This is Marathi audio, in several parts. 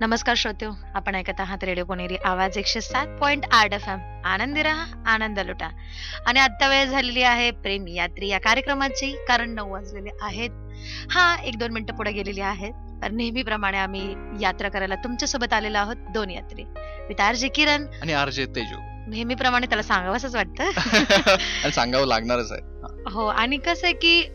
नमस्कार श्रोत्यो आपण ऐकत आहात रेडिओ पुणेरी आवाज एकशे सात पॉइंट आठ एफ एम आनंदी राहा आनंद लुटा. आणि आता वेळ झालेली आहे प्रेम यात्री या कार्यक्रमाची कारण नऊ वाजलेले आहेत. हा एक दोन मिनिटं पुढे गेलेली आहेत. तर नेहमीप्रमाणे आम्ही यात्रा करायला तुमच्यासोबत आलेलो आहोत दोन यात्री. विथ आर जे किरण. आणि आर जे तेजू. नेहमीप्रमाणे त्याला सांगावंच वाटतं. सांगावं लागणारच आहे. हो. आणि कसं आहे की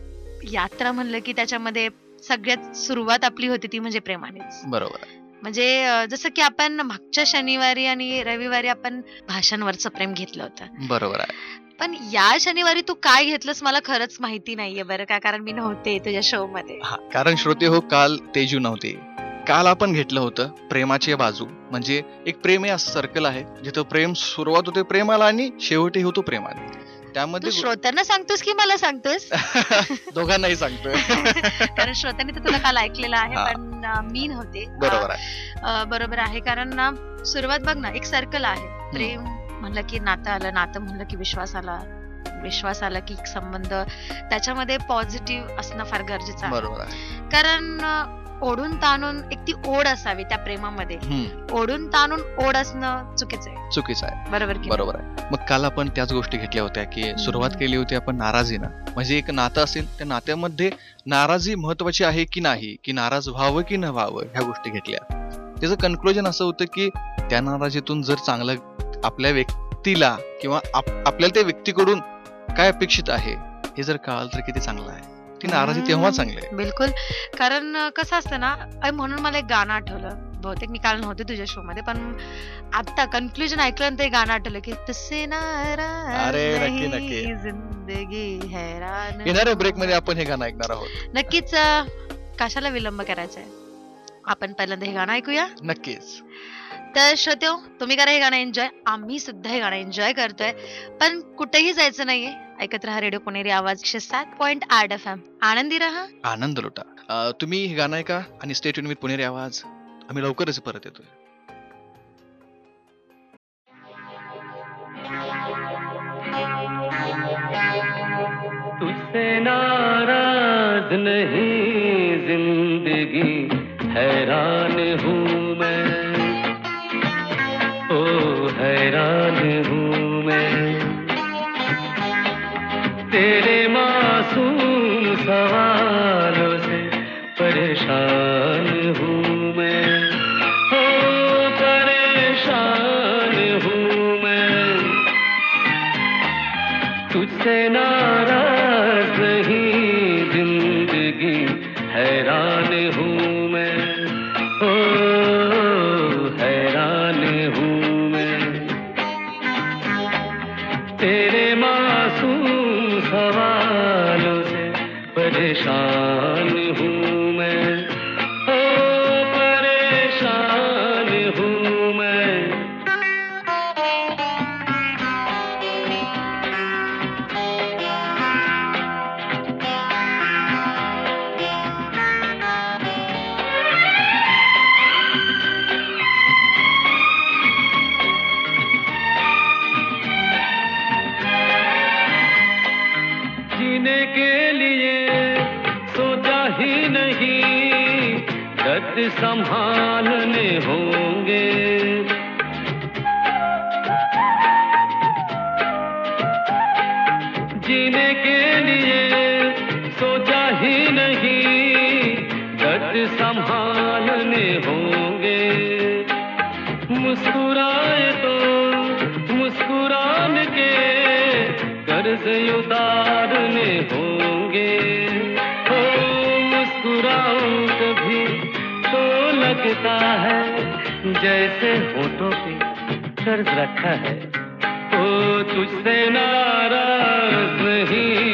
यात्रा म्हणलं की त्याच्यामध्ये सगळ्यात सुरुवात आपली होती ती म्हणजे प्रेमानेच. बरोबर. आहे. म्हणजे जसं की आपण मागच्या शनिवारी आणि रविवारी आपण भाषांवरचं प्रेम घेतलं होतं. बरोबर आहे. पण या शनिवारी तू काय घेतलंस मला खरंच माहिती नाहीये बरं का कारण मी नव्हते तुझ्या शो मध्ये कारण श्रोते हो काल तेजू नव्हते. काल आपण घेतलं होतं प्रेमाची बाजू. म्हणजे एक प्रेम हे असं सर्कल आहे जिथं प्रेम सुरुवात होते प्रेमाला आणि शेवटी होतो प्रेमाने. तू त्यामध्ये श्रोत्यांना सांगतोस की मला सांगतोस? दोघांनाही सांगतोय. कारण श्रोत्यांनी तर तुला काल ऐकलेलं आहे. पण मी नव्हते. बरोबर आहे. बरोबर आहे. कारण ना सुरुवात बघ ना एक सर्कल आहे. प्रेम म्हणलं की नातं आलं नातं म्हणलं की विश्वास आला विश्वास आला की एक संबंध. त्याच्यामध्ये पॉझिटिव्ह असणं फार गरजेचं आहे. कारण ओढून ताणून एक ती ओढ असावी त्या प्रेमामध्ये. ओढून ताणून ओढ असणं चुकीचं आहे. चुकीचं आहे. बरोबर? बरोबर आहे. मग काल आपण त्याच गोष्टी घेतल्या होत्या की सुरुवात केली होती आपण नाराजीनं म्हणजे एक नातं असेल त्या नात्यामध्ये नाराजी महत्वाची आहे की नाही? की नाराज व्हावं की न व्हावं ह्या गोष्टी घेतल्या. त्याचं कन्क्लुजन असं होतं की त्या नाराजीतून जर चांगलं आपल्या व्यक्तीला किंवा आप- आपल्याला त्या व्यक्तीकडून काय अपेक्षित आहे हे जर कळालं तर किती चांगलं आहे. ती नाराजी तेव्हा चांगली आहे. बिलकुल. कारण कसं असतं ना म्हणून मला एक गाणं आठवलं. बहुतेक मी काल नव्हते तुझ्या शो मध्ये पण आता कन्क्लुजन ऐकलं आणि ते गाणं आठवलं की हैरान येणाऱ्या ब्रेकमध्ये आपण हे गाणं ऐकणार आहोत. नक्कीच कशाला विलंब करायचा आहे आपण पहिल्यांदा हे गाणं ऐकूया? नक्कीच. तर श्रोत्यो तुम्ही करा हे गाणं एन्जॉय आम्ही सुद्धा हे गाणं एन्जॉय करतोय. पण कुठेही जायचं नाहीये. ऐकत राहा रेडिओ पुणेरी आवाज एकशे सात पॉईंट आठ एफ एम आनंदी राहा. आनंद लुटा. तुम्ही हे गाणं ऐका आणि स्टेट विथ पुणेरी आवाज. आम्ही लवकरच परत येतोय. तुझसे नाराज नहीं संभालने होंगे। ऐसे होठों पे कर्ज रखा है। ओ तुझसे नाराज नहीं।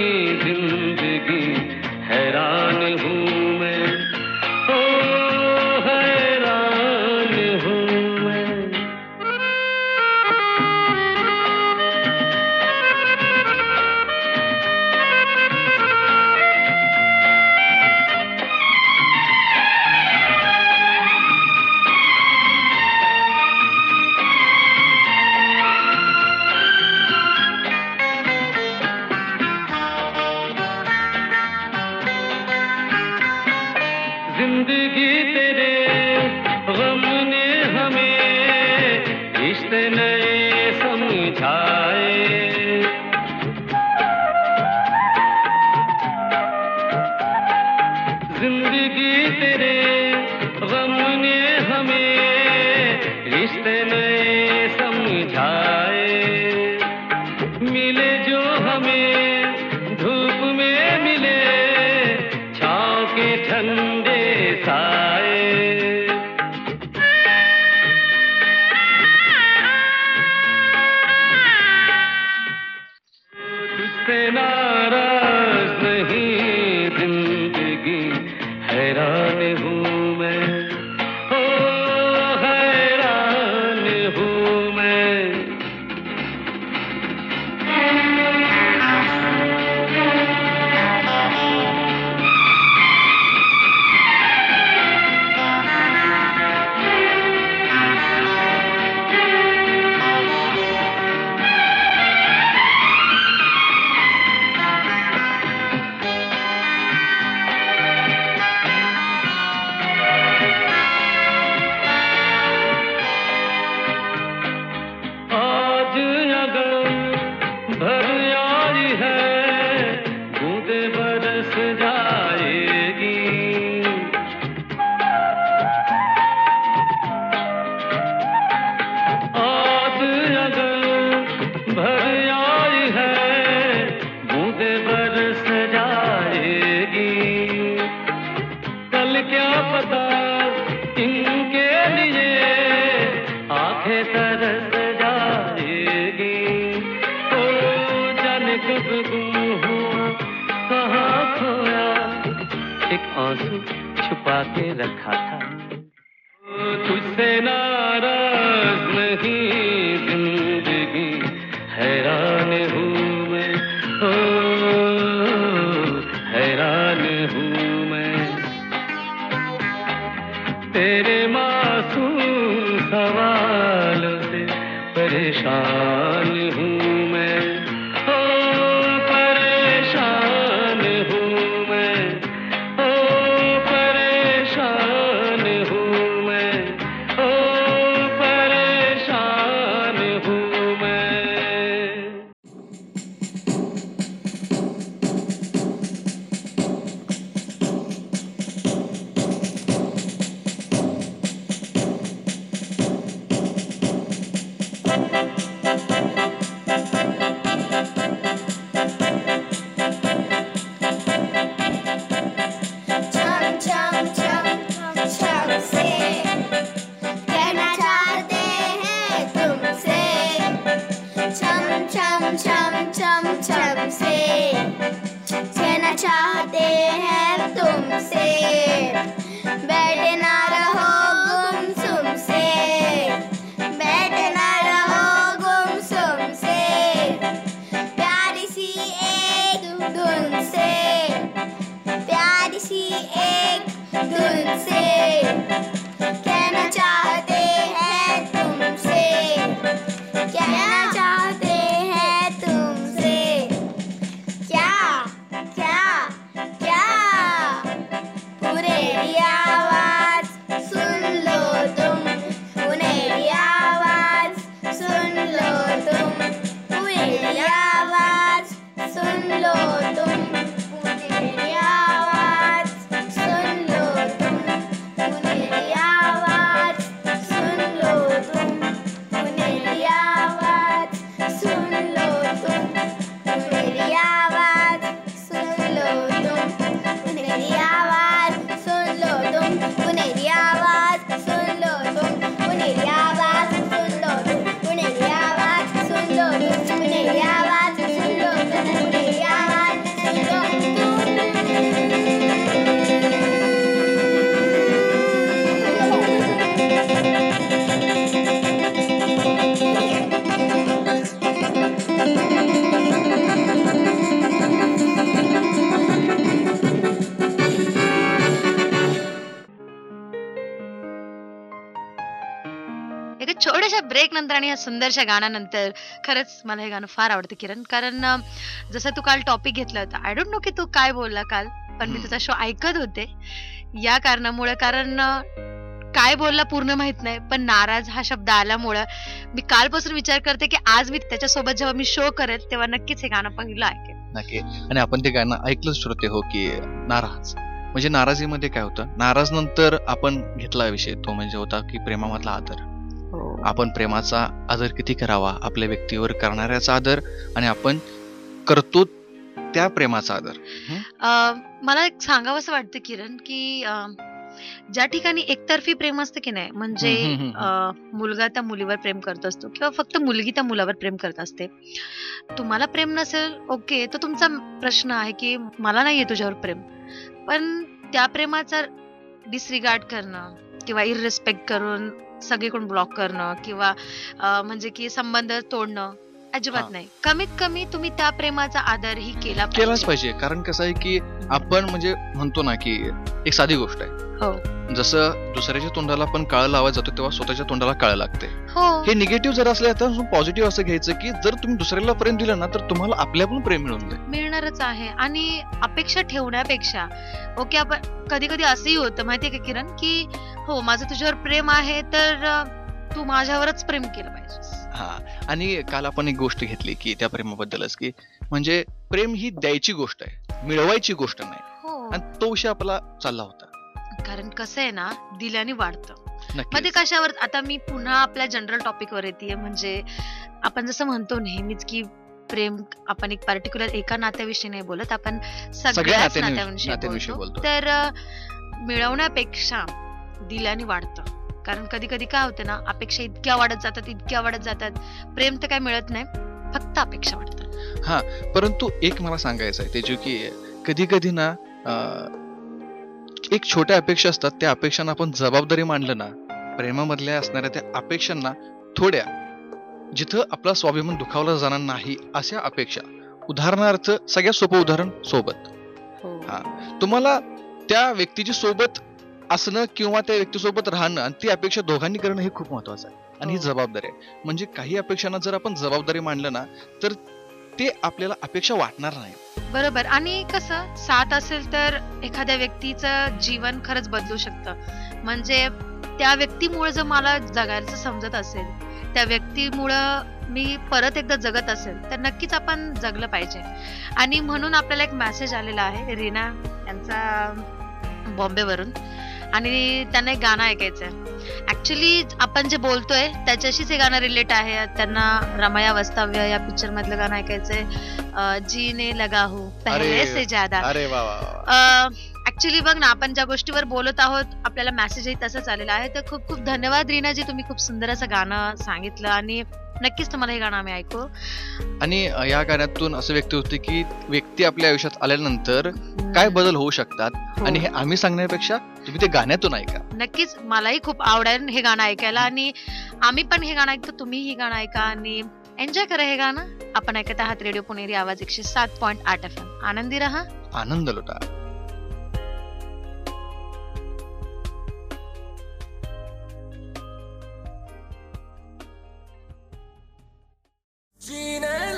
छोट्याशा ब्रेक नंतर आणि या सुंदरशा गाण्यानंतर खरंच मला हे गाणं फार आवडतं किरण. कारण जसं तू काल टॉपिक घेतला होता आय डोंट नो की तू काय बोलला काल पण मी. तुझा शो ऐकत होते. या कारणामुळे कारण काय बोलला पूर्ण माहीत नाही पण नाराज हा शब्द आल्यामुळं मी कालपासून विचार करते की आज मी त्याच्यासोबत जेव्हा मी शो करेल तेव्हा नक्कीच हे गाणं पहिलं ऐकेल नक्की. आणि आपण ते गाणं ऐकलंच श्रोते हो की नाराज. म्हणजे नाराजीमध्ये काय होतं? नाराज नंतर आपण घेतला विषय तो म्हणजे होता की प्रेमामधला आदर. आपण प्रेमाचा आदर किती करावा आपल्या व्यक्तीवर करणाऱ्याचा आदर आणि आपण करतो त्या प्रेमाचा आदर. मला एक सांगावंसं वाटतं किरण की ज्या ठिकाणी एकतर्फी प्रेम असतं की नाही म्हणजे मुलगा त्या मुलीवर प्रेम करत असतो किंवा फक्त मुलगी त्या मुलावर प्रेम करत असते. तुम्हाला प्रेम नसेल ओके तो तुमचा प्रश्न आहे की मला नाहीये तुझ्यावर प्रेम. पण त्या प्रेमाचा डिसरिगार्ड करणं किंवा इररिस्पेक्ट करून सगळीकडून ब्लॉक करणं किंवा म्हणजे की संबंध तोडणं अजिबात. नाही. कमीत कमी तुम्ही त्या प्रेमाचा आदरही केला केलाच पाहिजे. कारण कसं आहे की आपण म्हणजे म्हणतो ना की एक साधी गोष्ट आहे. हो. जसं दुसऱ्याच्या तोंडाला पण काळ लावायला जातो तेव्हा स्वतःच्या तोंडाला काळ लागते. हो. हे निगेटिव्ह जर असले तर पॉझिटिव्ह असं घ्यायचं की जर तुम्ही दुसऱ्याला प्रेम दिलं ना तर तुम्हाला आपल्या पण प्रेम मिळून जाईल. मिळणारच आहे. आणि अपेक्षा ठेवण्यापेक्षा ओके आपण कधी कधी असंही होतं माहितीये का किरण की हो माझं तुझ्यावर प्रेम आहे तर तू माझ्यावरच प्रेम केलं पाहिजे हा आणि काल आपण एक गोष्ट घेतली की त्या प्रेमाबद्दलच की म्हणजे प्रेम ही द्यायची गोष्ट आहे मिळवायची गोष्ट नाही. हो. आणि तो विषय आपला चालला होता. कारण कसं आहे ना दिल्याने वाढतं. मग ते कशावर आता मी पुन्हा आपल्या जनरल टॉपिक वर येते म्हणजे आपण जसं म्हणतो नेहमीच की प्रेम आपण एक पर्टिक्युलर एका नात्याविषयी नाही बोलत आपण सगळ्या सगळ्याच नात्यांविषयी- बोलतो. तर मिळवण्यापेक्षा दिल्याने वाढतं. कारण कधी कधी काय होतं ना अपेक्षा इतक्या वाढत जातात इतक्या वाढत जातात. प्रेम तर काय मिळत नाही फक्त अपेक्षा वाढतात. परंतु एक मला सांगायचं आहे त्याची की कधी कधी ना एक छोट्या अपेक्षा असतात त्या अपेक्षांना आपण जबाबदारी मांडलं ना प्रेमामधल्या असणाऱ्या त्या अपेक्षांना थोड्या जिथं आपला स्वाभिमान दुखावला जाणार नाही अशा अपेक्षा. उदाहरणार्थ सगळ्यात सोपं उदाहरण सोबत. हा. तुम्हाला त्या व्यक्तीची सोबत असणं किंवा त्या व्यक्तीसोबत राहणं आणि ती अपेक्षा दोघांनी करणं हे खूप महत्वाचं आहे. आणि ही हो. जबाबदारी आहे. म्हणजे काही अपेक्षांना जर आपण जबाबदारी मांडलं ना तर ते आपल्याला अपेक्षा वाटणार नाही. बरोबर. आणि कसं साथ असेल तर एखाद्या व्यक्तीचं जीवन खरंच बदलू शकतं. म्हणजे त्या व्यक्तीमुळे जर मला जगायचं समजत असेल त्या व्यक्तीमुळं मी परत एकदा जगत असेल तर नक्कीच आपण जगलं पाहिजे. आणि म्हणून आपल्याला एक मेसेज आलेला आहे रीना यांचा बॉम्बेवरून. आणि त्यांना एक गाणं ऐकायचं ऍक्च्युली आपण जे बोलतोय त्याच्याशीच हे गाणं रिलेट आहे. त्यांना रमया वास्तव्य या पिक्चर मधलं गाणं ऐकायचंय. जीने लगा हूं पहले से ज्यादा. ऍक्च्युली बघ ना आपण ज्या गोष्टीवर बोलत आहोत आपल्याला मेसेजही तसंच आलेला आहे. तर खूप खूप धन्यवाद रीनाजी तुम्ही खूप सुंदर असं गाणं सांगितलं आणि नक्कीच तुम्हाला हे गाणं आम्ही ऐकू. आणि या गाण्यातून असं व्यक्ती होते की व्यक्ती आपल्या आयुष्यात आल्यानंतर काय बदल होऊ शकतात हो. आणि हे आम्ही सांगण्यापेक्षा तुम्ही ते गाण्यातून ऐका. नक्कीच मलाही खूप आवडेल हे गाणं ऐकायला आणि आम्ही पण हे गाणं ऐकतो तुम्ही हे गाणं ऐका आणि एन्जॉय करा हे गाणं. आपण ऐकत आहात रेडिओ पुणेरी आवाज एकशे सात पॉईंट आठ एफ एम आनंदी रहा. आनंद लुटा. जीने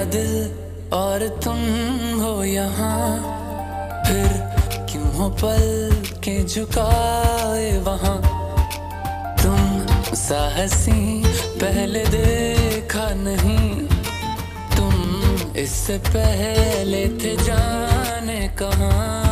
मेरा दिल और तुम हो यहाँ। फिर क्यों हो पल के झुकाए वहाँ? तुम साहसी पहले देखा नहीं। तुम इससे पहले थे जाने कहाँ?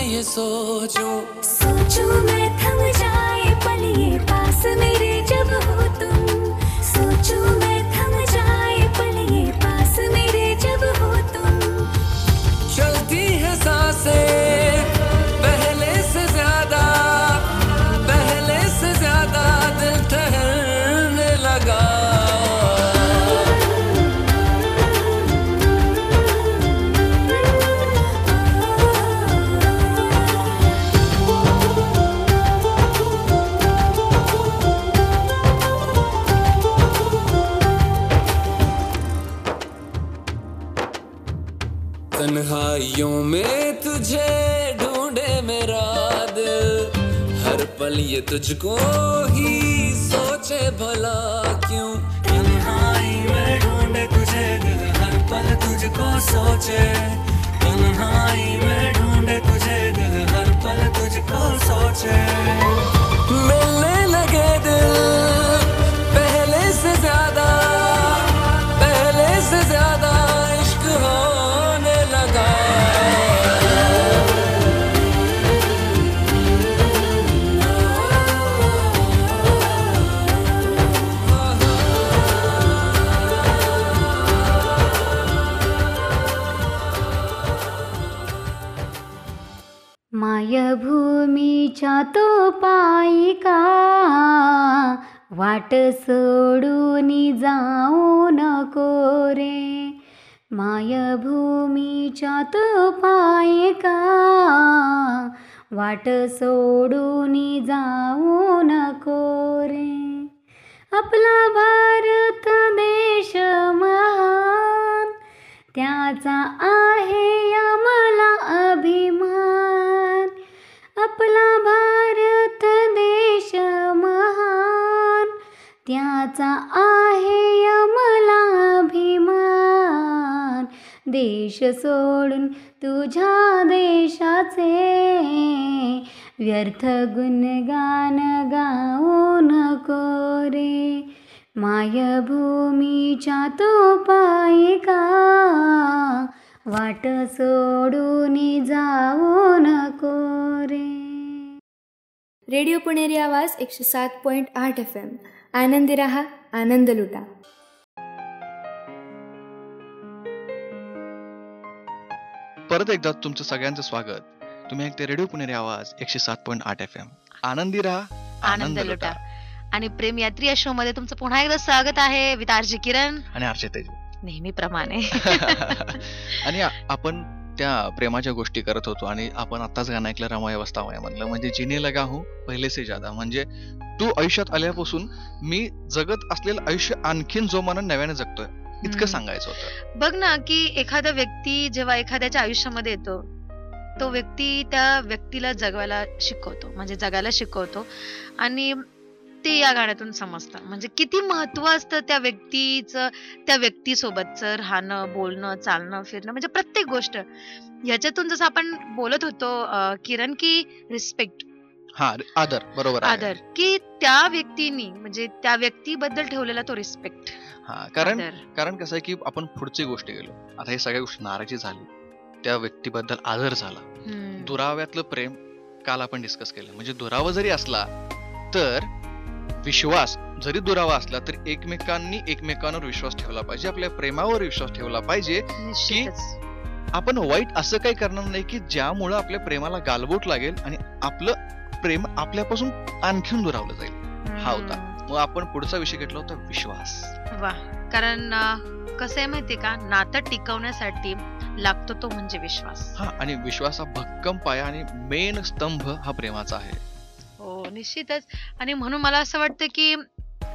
ये सोचूं। सोचूं मैं ये तुझको ही सोचे भला क्यों? तन्हाई में ढूंढे तुझे दिल हर पल तुझको सोचे। तन्हाई में ढूंढे तुझे दिल हर पल तुझको सोचे। मिलने लगे दिल। मायभूमीच्या तो पायिका वाट सोडून जाऊ नको रे. माय भूमीच्या तो पायिका वाट सोडून जाऊ नको रे. आपला भारत देश महान त्याचा आहे आम्हाला अभिमान. आपला भारत देश महान. त्याचा आहे मला अभिमान देश सोडून तुझ्या देशाचे व्यर्थ गुणगान गाऊ नको रे. मायभूमीच्या तो पायिका वाट सोडून जाऊ नको रे. रेडिओ पुणेरी आवाज एकशे सात पॉईंट आठ एफ एम आनंदी रहा आनंद लुटा. परत एकदा तुमचं सगळ्यांचं स्वागत. तुम्ही ऐकते रेडिओ पुणेरी आवाज एकशे सात पॉईंट आठ एफ एम आनंदी राहा आनंद लुटा. आणि प्रेम यात्री या शो मध्ये तुमचं पुन्हा एकदा स्वागत आहे वितारजी किरण. आणि हर्षद तेजू. नेहमीप्रमाणे आणि आपण त्या प्रेमाच्या गोष्टी करत होतो आणि आपण आताच गाणं ऐकलं रमाया वस्तावया म्हणलं. म्हणजे जिने लगा हूं पहिले से ज्यादा. म्हणजे तू आयुष्यात आल्यापासून मी जगत असलेलं आयुष्य आणखीन जोमानं नव्याने जगतोय. इतकं. सांगायचं होतं. बघ ना की एखादा व्यक्ती जेव्हा एखाद्याच्या आयुष्यामध्ये येतो तो व्यक्ती त्या व्यक्तीला जगवायला शिकवतो. म्हणजे जगायला शिकवतो. आणि ते या गाण्यातून समजतं. म्हणजे किती महत्त्व असतं त्या व्यक्तीचं त्या व्यक्तीसोबतचं राहणं बोलणं चालणं फिरणं म्हणजे प्रत्येक गोष्ट. ह्याच्यातून जसं आपण बोलत होतो किरण की रिस्पेक्ट हा आदर बरोबर. आदर. की त्या व्यक्तीनी म्हणजे त्या व्यक्तीबद्दल ठेवलेला तो रिस्पेक्ट हा कारण कारण कसं आहे की आपण पुढची गोष्टी गेलो. आता हे सगळ्या गोष्टी नाराजी झाली. त्या व्यक्तीबद्दल आदर झाला. दुराव्यातलं प्रेम काल आपण डिस्कस केलं. म्हणजे दुरावा जरी असला तर विश्वास जरी दुरावा असला तर एकमेकांनी एकमेकांवर विश्वास ठेवला पाहिजे. आपल्या प्रेमावर विश्वास ठेवला पाहिजे निश्चितच. आपण वाईट असं काही करणार नाही की ज्यामुळं आपल्या प्रेमाला गालबोट लागेल आणि आपलं प्रेम आपल्यापासून आणखीन दुरावलं जाईल. हा होता. मग आपण पुढचा विषय घेतला होता विश्वास. वा कारण कसं आहे माहितीये का? नातं टिकवण्यासाठी लागतो तो म्हणजे विश्वास. हा आणि विश्वास हा भक्कम पाया आणि मेन स्तंभ हा प्रेमाचा आहे. निश्चितच. आणि म्हणून मला असं वाटतं की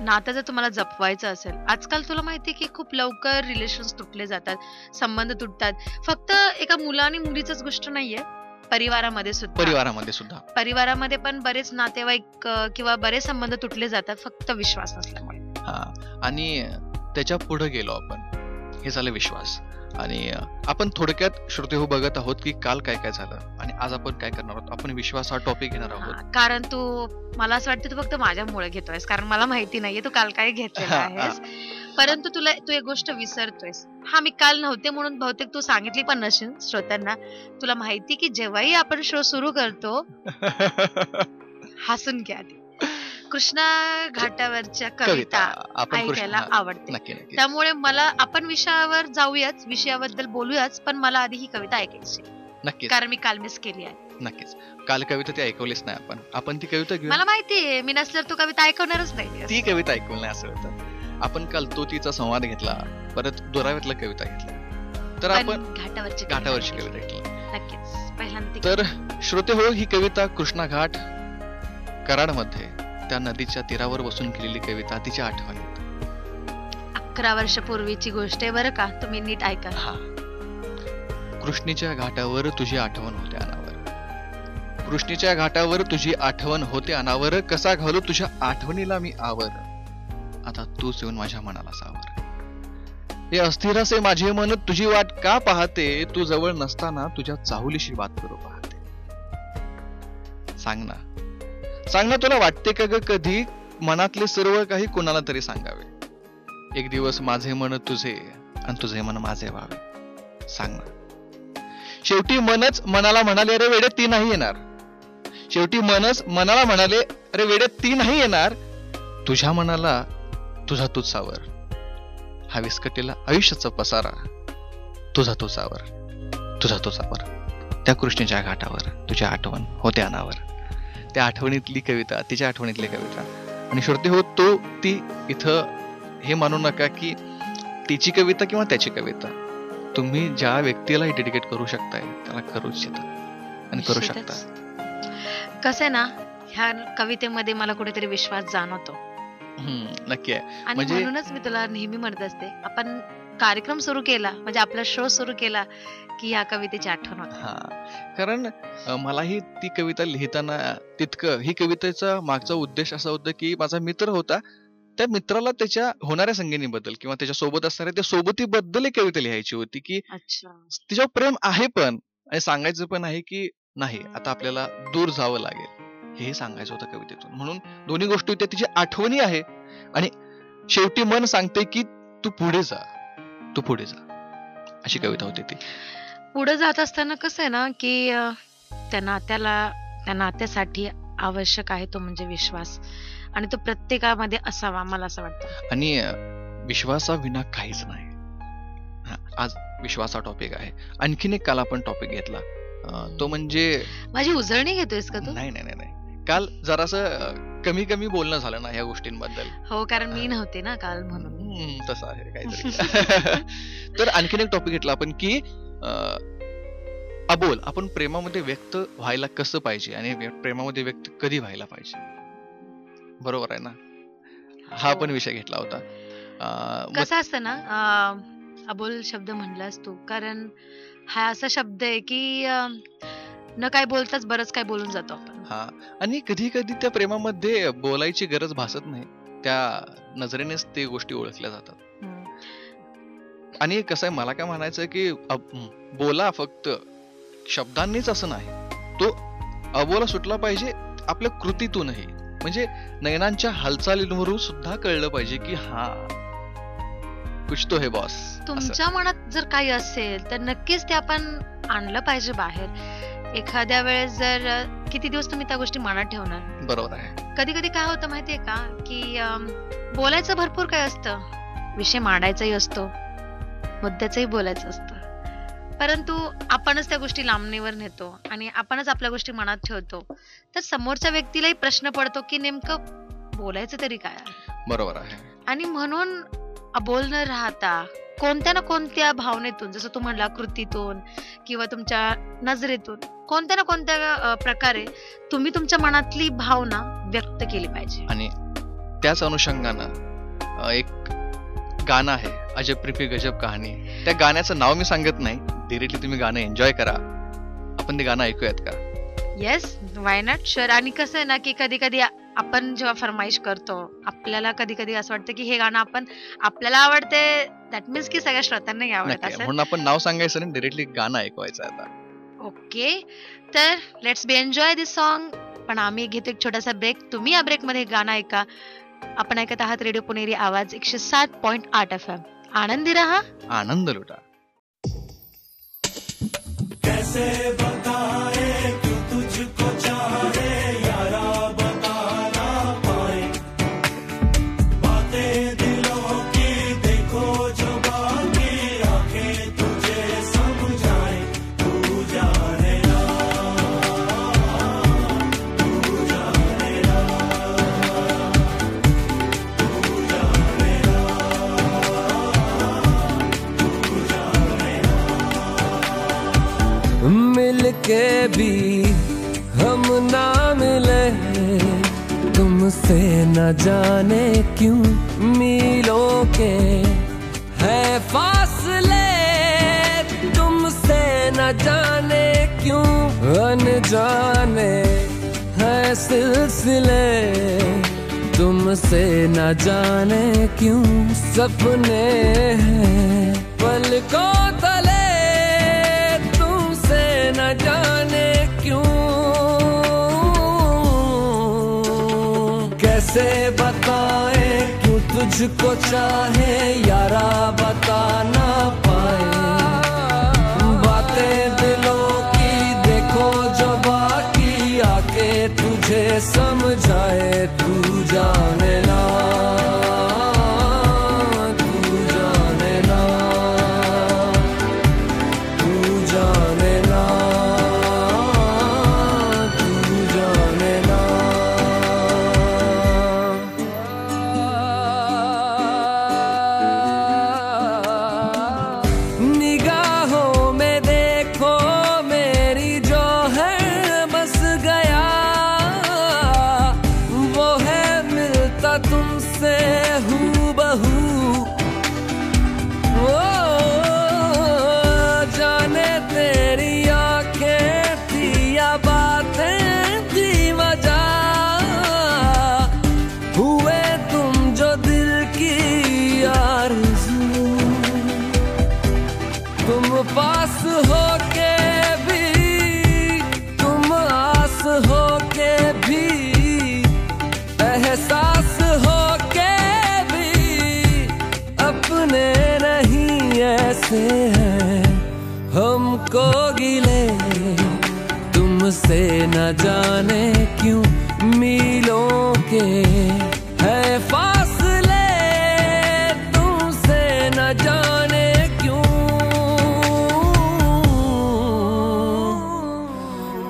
नातं जर तुम्हाला जपवायचं असेल आजकाल तुला माहितीये की खूप लवकर रिलेशन तुटले जातात संबंध तुटतात. फक्त एका मुला आणि मुलीचीच गोष्ट नाहीये परिवारामध्ये सुद्धा. परिवारामध्ये सुद्धा. परिवारामध्ये पण बरेच नातेवाईक किंवा बरेच संबंध तुटले जातात फक्त विश्वास नसल्यामुळे. हा. आणि त्याच्या पुढे गेलो आपण. हे झालं विश्वास. आणि आपण थोडक्यात श्रोते हो बघत आहोत की काल काय काय झालं आणि आज आपण काय करणार आहोत? आपण विश्वास हा टॉपिक घेणार आहोत. कारण तू मला असं वाटतं तू फक्त माझ्यामुळे घेतोयस कारण मला माहिती नाहीये तू काल काय घेतलेलं. आहेस. परंतु तुला तू एक गोष्ट विसरतोयस. हा मी काल नव्हते म्हणून बहुतेक तू सांगितली पण नसेल श्रोत्यांना. तुला माहिती की जेव्हाही आपण शो सुरू करतो हसून घ्या. कृष्णा घाटावरच्या कविता ऐकायला आवडते. त्यामुळे मला आपण विषयावर जाऊयाच विषयाबद्दल बोलूयाच पण मला आधी ही कविता ऐकायची नक्कीच. कारण मी काल मिस केली आहे. नक्कीच. काल कविता ती ऐकवलीच नाही आपण. आपण ती कविता मला माहितीये मी नसल्यावर तू कविता ऐकवणारच नाही. ती कविता ऐकवली नाही असं होतं. आपण काल तो तिचा संवाद घेतला परत दुराव्यातला कविता घेतला. तर आपण घाटावरची घाटावरची कविता घेतली नक्कीच. पहिल्यांदा तर श्रोते हो ही कविता कृष्णा घाट कराडमध्ये. त्या नदीच्या तीरावर बसून केलेली कविता तिच्या आठवणीत अकरा वर्षापूर्वीची गोष्ट आहे बरं का तुम्ही नीट ऐका. हा. कृष्णीच्या घाटावर तुझी आठवण होते अनावर. कृष्णीच्या घाटावर तुझी आठवण होते अनावर कसा घालू तुझ्या आठवणीला मी आवर? आता तूच येऊन माझ्या मनाला सावर. हे अस्थिर असे माझे मन तुझी वाट का पाहते? तू जवळ नसताना तुझ्या चाहुलीशी बात करू पाहते. सांग ना सांग ना तुला वाटते का ग कधी मनातले सर्व काही कोणाला तरी सांगावे? एक दिवस माझे मन तुझे आणि तुझे मन माझे व्हावे. सांग ना. शेवटी मनच मनाला म्हणाले अरे वेडे ती नाही येणार. शेवटी मनच मनाला म्हणाले अरे वेडे ती नाही येणार. तुझ्या मनाला तुझा तूच सावर. हा विस्कटेला आयुष्याचा पसारा. तुझा तो तुझा तो त्या कृष्णेच्या घाटावर तुझ्या आठवण होते अनावर. त्या आठवणीतली कविता तिच्या आठवणीतली कविता. आणि श्रोते हो तो ती इथं हे मानू नका की तिची कविता किंवा त्याची कविता. तुम्ही ज्या व्यक्तीला डेडिकेट करू शकताय त्याला करू इच्छिता आणि करू शकता. कसं आहे ना ह्या कवितेमध्ये मला कुठेतरी विश्वास जाणवतो. हम्म, नक्की आहे. म्हणजे- म्हणूनच मी तुला नेहमी म्हणत असते आपण कार्यक्रम सुरू केला म्हणजे आपला शो सुरू केला की या कवितेची आठवण हा. कारण मलाही ती कविता लिहिताना तितकं ही कवितेचा मागचा उद्देश असा होता की माझा मित्र होता त्या मित्राला त्याच्या होणाऱ्या संगिनीबद्दल किंवा त्याच्या सोबत असणाऱ्या त्या सोबतीबद्दल एक कविता लिहायची होती की तिच्यावर प्रेम आहे पण आणि सांगायचं पण आहे की नाही आता आपल्याला दूर जावं लागेल. हे सांगायचं होतं कवितेतून. म्हणून दोन्ही गोष्टी होत्या तिची आठवणी आहे आणि शेवटी मन सांगते की तू पुढे जा. तू पुढे जा. अशी कविता होती ती. पुढे जात असताना कसं आहे ना की अं, त्या नात्याला त्या नात्यासाठी आवश्यक आहे तो म्हणजे विश्वास. आणि तो प्रत्येकामध्ये असावा मला असं वाटतं. आणि अं, विश्वासाविना काहीच नाही. हा, आज विश्वासा टॉपिक आहे. आणखीन एक काल आपण टॉपिक घेतला. अं, तो म्हणजे माझी उजळणी घेतोयस का तू? नाही नाही नाही नाही. काल जरासं कमी कमी बोलणं झालं ना ह्या गोष्टींबद्दल. हो कारण मी नव्हते ना काल म्हणून. हम्म, तसं आहे काहीतरी. तर आणखीन एक टॉपिक घेतला आपण की अबोल आपण प्रेमामध्ये व्यक्त व्हायला कसं पाहिजे आणि प्रेमामध्ये व्यक्त कधी व्हायला पाहिजे? बरोबर आहे ना? हा हो. पण विषय घेतला होता. कसं असतं ना अबोल शब्द म्हणलास तू कारण हा असा शब्द आहे की न काय बोलताच बरंच काय बोलून जातो आपण. हा. आणि कधी कधी त्या प्रेमामध्ये बोलायची गरज भासत नाही. त्या नजरेनेच ते गोष्टी ओळखल्या जातात. आणि कसं आहे मला काय म्हणायचं की बोला फक्त. शब्दांनीच असं नाही. तो अबोला सुटला पाहिजे आपल्या कृतीतूनही. म्हणजे नयनांच्या हालचालींवरून सुद्धा कळलं पाहिजे की हा कुछ तो है बॉस तुमच्या मनात जर काही असेल तर नक्कीच ते आपण आणलं पाहिजे बाहेर. एखाद्या वेळेस जर किती दिवस तुम्ही त्या गोष्टी मनात ठेवणार? बरोबर आहे. कधी कधी काय होतं माहितीये का की बोलायचं भरपूर काय असतं. विषय मांडायचाही असतो. मुद्द्याचंही बोलायचं असतं. परंतु आपणच त्या गोष्टी लांबणीवर नेतो आणि आपणच आपल्या गोष्टी मनात ठेवतो. तर समोरच्या व्यक्तीलाही प्रश्न पडतो की नेमकं बोलायचं तरी काय? बरोबर आहे. आणि म्हणून अबोल न राहता कोणत्या ना कोणत्या भावनेतून जसं तू म्हणला कृतीतून किंवा तुमच्या नजरेतून कोणत्या ना कोणत्या प्रकारे तुम्ही तुमच्या मनातली भावना व्यक्त केली पाहिजे? आणि त्याच अनुषंगानं एक गाणं आहे अजब प्रिपी गजब कहाणी. त्या गाण्याचं नाव मी सांगत नाही डिरेक्टली तुम्ही गाणं एन्जॉय करा. आपण ते गाणं ऐकूयात का? येस वाय नॉट शुअर आणि कसं आहे ना की कधी कधी आपण जेव्हा फरमाईश करतो आपल्याला कधी कधी असं वाटतं की हे गाणं आपण आपल्याला आवडते दॅट मीन्स की सगळ्या श्रोत्यांना म्हणून आपण नाव सांगायचं नाही डिरेक्टली गाणं ऐकवायचं आता. ओके तर let's be enjoy this song पण आम्ही घेतो एक छोटासा ब्रेक तुम्ही या ब्रेकमध्ये गाणं ऐका. आपण ऐकत आहात रेडिओ पुणेरी आवाज एकशे सात पॉईंट आठ एफ एम आनंदी रहा. आनंद लुटा. कैसे बताए तुझको चाहे? के भी हम ना मिले तुमसे न जाने क्यों मिलों के है फासले। तुमसे न जाने क्यों अनजाने है सिलसिले। तुमसे न जाने क्यों सपने हैं। पलकों तक क्यों? कैसे बताए क्यों तुझको चाहे यारा बता ना पाए? बातें दिलों की देखो जो बाकी आके तुझे समझाए, तू जाने ना।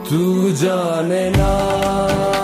तू जाने ना।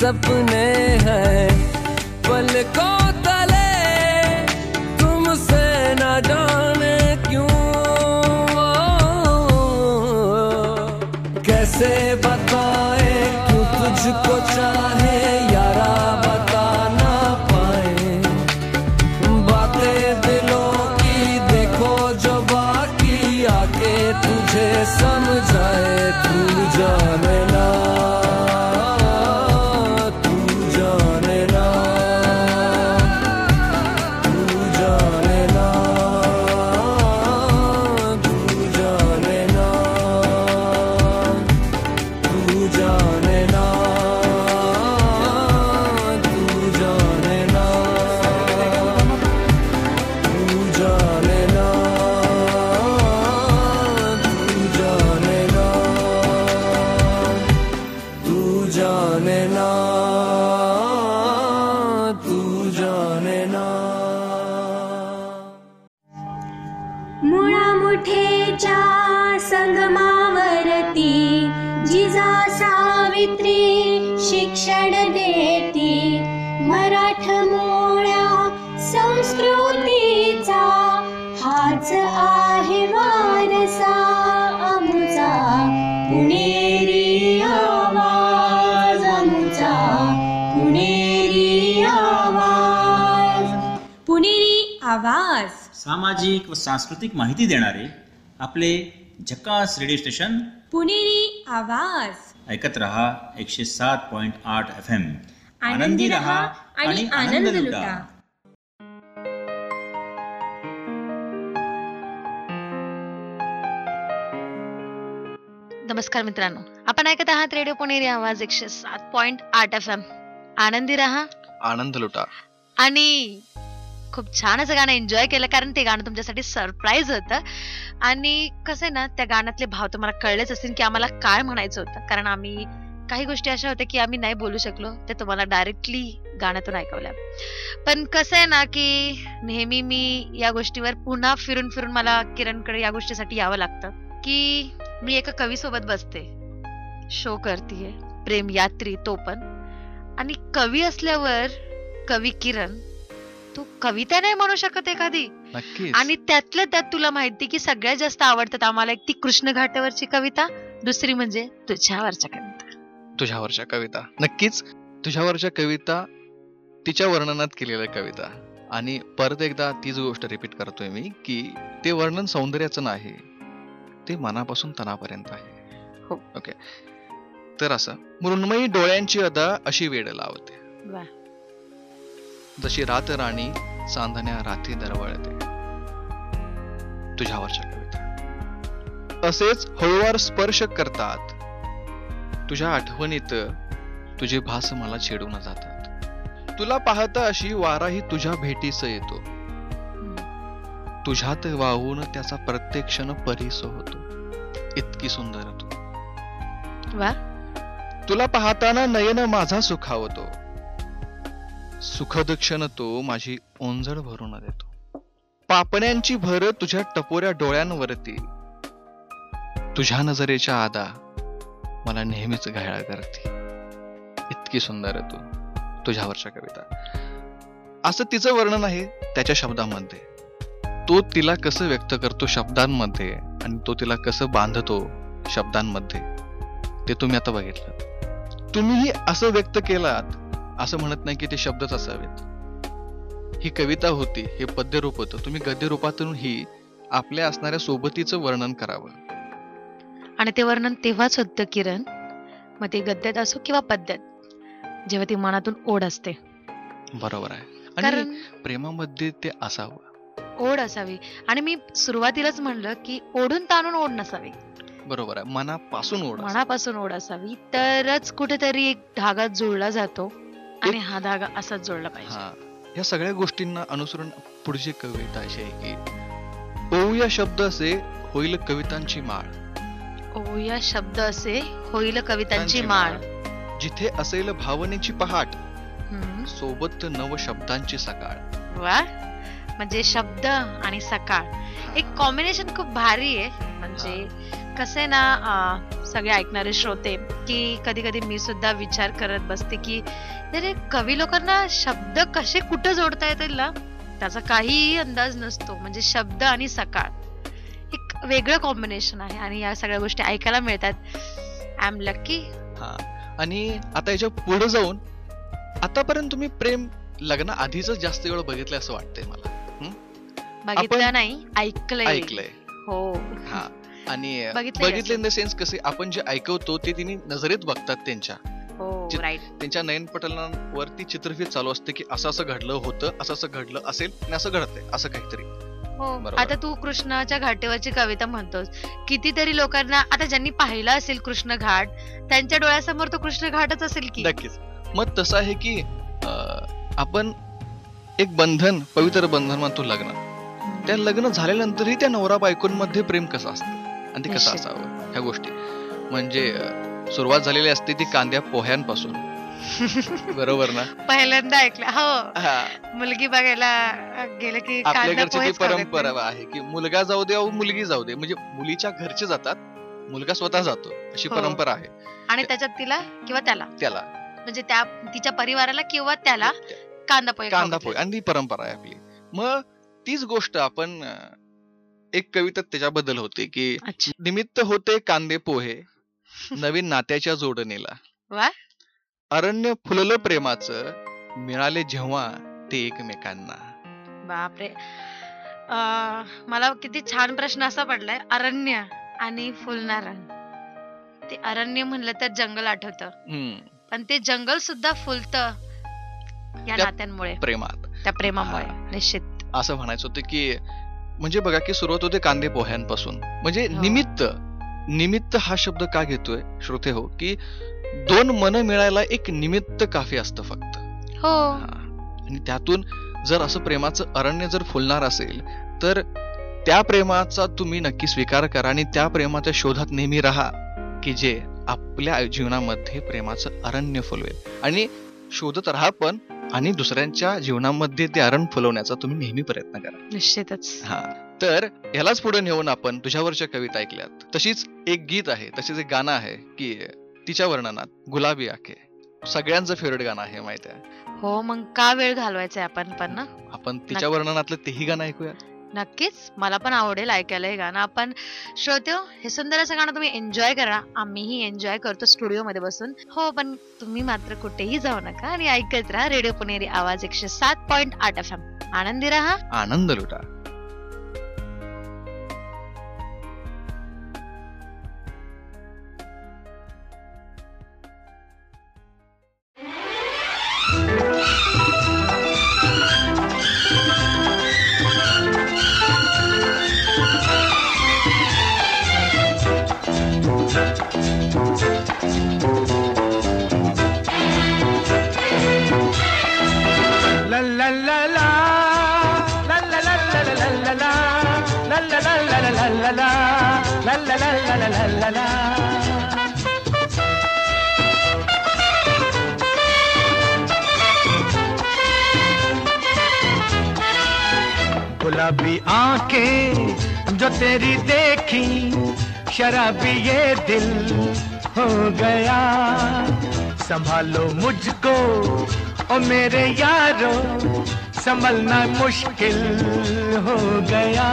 सपने हैं। पल को तले तुमसे न जाने क्यों। कैसे बताए क्यों तुझको चाहे सामाजिक व सांस्कृतिक माहिती देणारे आपले झकास रेडिओ स्टेशन पुणेरी आवाज. ऐकत रहा एकशे सात पॉइंट आठ एफ एम आनंदी रहा आणि आनंद लुटा. नमस्कार मित्रांनो. आपण ऐकत आहात रेडिओ पुणेरी आवाज एकशे सात पॉइंट आठ एफ एम आनंदी रहा. आनंद लुटा. आणि खूप छान असं गाणं एन्जॉय केलं कारण ते गाणं तुमच्यासाठी सरप्राईज होतं. आणि कसं आहे ना त्या गाण्यातले भाव तुम्हाला कळलेच असतील की आम्हाला काय म्हणायचं होतं. कारण आम्ही काही गोष्टी अशा होत्या की आम्ही नाही बोलू शकलो ते तुम्हाला डायरेक्टली गाण्यातून ऐकवल्या. पण कसं आहे ना की नेहमी मी या गोष्टीवर पुन्हा फिरून फिरून मला किरणकडे या गोष्टीसाठी यावं लागतं. की मी एका कवीसोबत बसते. शो करते प्रेम यात्री तो पण. आणि कवी असल्यावर कवी किरण. तू कविता नाही म्हणू शकत एखादी. आणि त्यातल्या त्यात तुला माहिती की सगळ्यात जास्त आवडतात आम्हाला एक ती कृष्ण घाटावरची कविता दुसरी म्हणजे तुझ्यावरच्या कविता. तुझ्यावरच्या कविता. नक्कीच तुझ्यावरच्या कविता तिच्या वर्णनात केलेल्या कविता. आणि परत एकदा तीच गोष्ट रिपीट करतोय मी की ते वर्णन सौंदर्याचं नाही ते मनापासून तनापर्यंत आहे. हो. ओके तर असं मृण्मयी डोळ्यांची अदा अशी वेळ लावते. जशी रात राणी चांदण्या रात्री दरवळते. तुझ्यावरच्या कविता असेच हळूवार स्पर्श करतात. तुझ्या आठवणीत तुझे भास मला छेडून जातात. तुला पाहता अशी वाराही तुझ्या भेटीस येतो. तुझ्यात वाहून त्याचा प्रत्येक क्षण परीस होतो. इतकी सुंदर तू. वा. तुला पाहताना नयन माझा सुखावतो. सुखद क्षण तो माझी ओंजळ भरून देतो. पापण्यांची भर तुझ्या टपोऱ्या डोळ्यांवरती. तुझ्या नजरेच्या आदा मला नेहमीच घायळा करते. इतकी सुंदर आहे तू तुझ्यावरच्या कविता. असं तिचं वर्णन आहे त्याच्या शब्दामध्ये. तो तिला कसं व्यक्त करतो शब्दांमध्ये आणि तो तिला कसं बांधतो शब्दांमध्ये ते तुम्ही आता बघितलं. तुम्हीही असं व्यक्त केलात असं म्हणत नाही की ते शब्दच असावेत. ही कविता होती हे पद्य रूप होतं. तुम्ही गद्य रूपातून ही आपल्या असणाऱ्या सोबतीचं वर्णन करावं. आणि ते वर्णन तेव्हाच होतं किरण. मग ते गद्यात असो किंवा पद्यात जेव्हा ती मनातून ओढ असते. बरोबर आहे. आणि कारण प्रेमामध्ये ते असावं. ओढ असावी. आणि मी सुरुवातीलाच म्हणलं की ओढून ताणून ओढ नसावी. बरोबर आहे. मनापासून ओढ. मनापासून ओढ असावी. तरच कुठेतरी एक धागा जुळला जातो. आणि हा धागा असाच जोडला पाहिजे. हा या सगळ्या गोष्टींना अनुसरून पुढची कविता अशी आहे की ओऊ या शब्द असे होईल कवितांची माळ. ओ या शब्द असे होईल कवितांची माळ. जिथे असेल भावनेची पहाट. सोबत नव शब्दांची सकाळ. वा म्हणजे शब्द आणि सकाळ. एक कॉम्बिनेशन खूप भारी आहे. म्हणजे कसं आहे ना सगळे ऐकणारे श्रोते की कधी कधी मी सुद्धा विचार करत बसते की अरे कवी लोकांना शब्द कसे कुठं जोडता येतील ना? त्याचा काहीही अंदाज नसतो. म्हणजे शब्द आणि सकाळ एक वेगळं कॉम्बिनेशन आहे आणि या सगळ्या गोष्टी ऐकायला मिळतात. आय एम लकी हा. आणि आता याच्यापुढे जाऊन आतापर्यंत तुम्ही प्रेम लग्न आधीच जास्त वेळ बघितलंय असं वाटतंय मला. बघितलं नाही ऐकलंय. ऐकलंय. हो. हा. आणि बघितलं इन द सेन्स कसे आपण जे ऐकवतो ते तिने नजरेत बघतात त्यांच्या. हो त्यांच्या नयन पटलांवरती चित्रफित चालू असते की असं असं घडलं होतं असं असं घडलं असेल आणि असं घडतंय असं काहीतरी. हो. आता तू कृष्णाच्या घाटेवरची कविता म्हणतोस. कितीतरी लोकांना आता ज्यांनी पाहिलं असेल कृष्ण घाट त्यांच्या डोळ्यासमोर तो कृष्ण घाटच असेल की? नक्कीच. मग तसं आहे की आपण एक बंधन पवित्र बंधन म्हणतो लग्न. त्या लग्न झाल्यानंतरही त्या नवरा बायकोंमध्ये प्रेम कसं असतं? आणि ते कसं निश्चित. असावं? ह्या गोष्टी. म्हणजे सुरुवात झालेली असते ती कांद्या पोह्यांपासून. बरोबर ना? पहिल्यांदा ऐकलं. हो. हा. मुलगी बघायला गेलं की आपल्या घरची परंपरा आहे की मुलगा जाऊ दे मुलगी जाऊ दे. म्हणजे मुलीच्या घरचे जातात मुलगा स्वतः जातो. अशी हो. परंपरा आहे. आणि त्याच्यात तिला किंवा त्याला? त्याला. म्हणजे त्या तिच्या परिवाराला किंवा त्याला कांदा पोहे कांदा. पोहे. आणि ती परंपरा आहे आपली. मग तीच गोष्ट आपण एक कविता त्याच्याबद्दल होते की निमित्त होते कांदे पोहे नवीन नात्याच्या जोडणीला. अरण्य फुललं प्रेमाचं मिळाले जेव्हा ते एकमेकांना. बापरे. मला किती छान प्रश्न असा पडलाय. अरण्य आणि फुलणारा ते अरण्य म्हणलं तर जंगल आठवत. पण ते जंगल सुद्धा फुलत या त्या नात्यांमुळे. प्रेमात. त्या प्रेमामुळे. निश्चित. असं म्हणायचं होतं की म्हणजे बघा की सुरुवात होते कांदे पोह्यांपासून. म्हणजे. निमित्त निमित्त हा शब्द का घेतोय श्रोते हो? की दोन मन मिळायला एक निमित्त काफी असतं फक्त. हो. हा. आणि त्यातून जर असं प्रेमाचं अरण्य जर फुलणार असेल तर त्या प्रेमाचा तुम्ही नक्की स्वीकार करा आणि त्या प्रेमाच्या शोधात नेहमी राहा की जे आपल्या जीवनामध्ये प्रेमाचं अरण्य फुलवेल. आणि शोधत राहा पण आणि दुसऱ्यांच्या जीवनामध्ये ते अरण फुलवण्याचा तुम्ही नेहमी प्रयत्न करा. निश्चितच. हा. तर यालाच पुढे नेऊन आपण तुझ्यावरच्या कविता ऐकल्यात. तशीच एक गीत आहे तशीच एक गाणं आहे की तिच्या वर्णनात गुलाबी आखे. सगळ्यांचं फेवरेट गाणं आहे माहिती आहे? हो मग का वेळ घालवायचा आपण पण ना? आपण तिच्या वर्णनातलं तेही गाणं ऐकूया नक्कीच. मला पण आवडेल ऐकायला हे गाणं. आपण श्रोते हो, हे सुंदर असं गाणं तुम्ही एन्जॉय करा. आम्हीही एन्जॉय करतो स्टुडिओमध्ये बसून. हो पण तुम्ही मात्र कुठेही जाऊ नका आणि ऐकत राहा रेडिओ पुणेरी आवाज एकशे सात पॉईंट आठ एफ एम आनंदी राहा. आनंद लुटा. शराबी ये दिल हो गया। संभालो मुझको ओ मेरे यारो संभलना मुश्किल हो गया।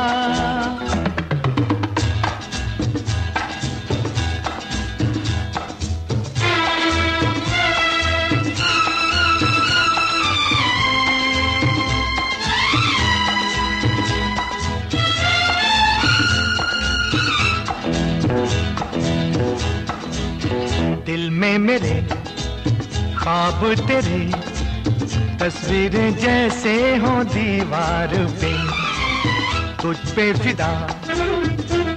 मेरे ख्वाब तेरे, तस्वीरें जैसे हो दीवार पे। तुझ पे फिदा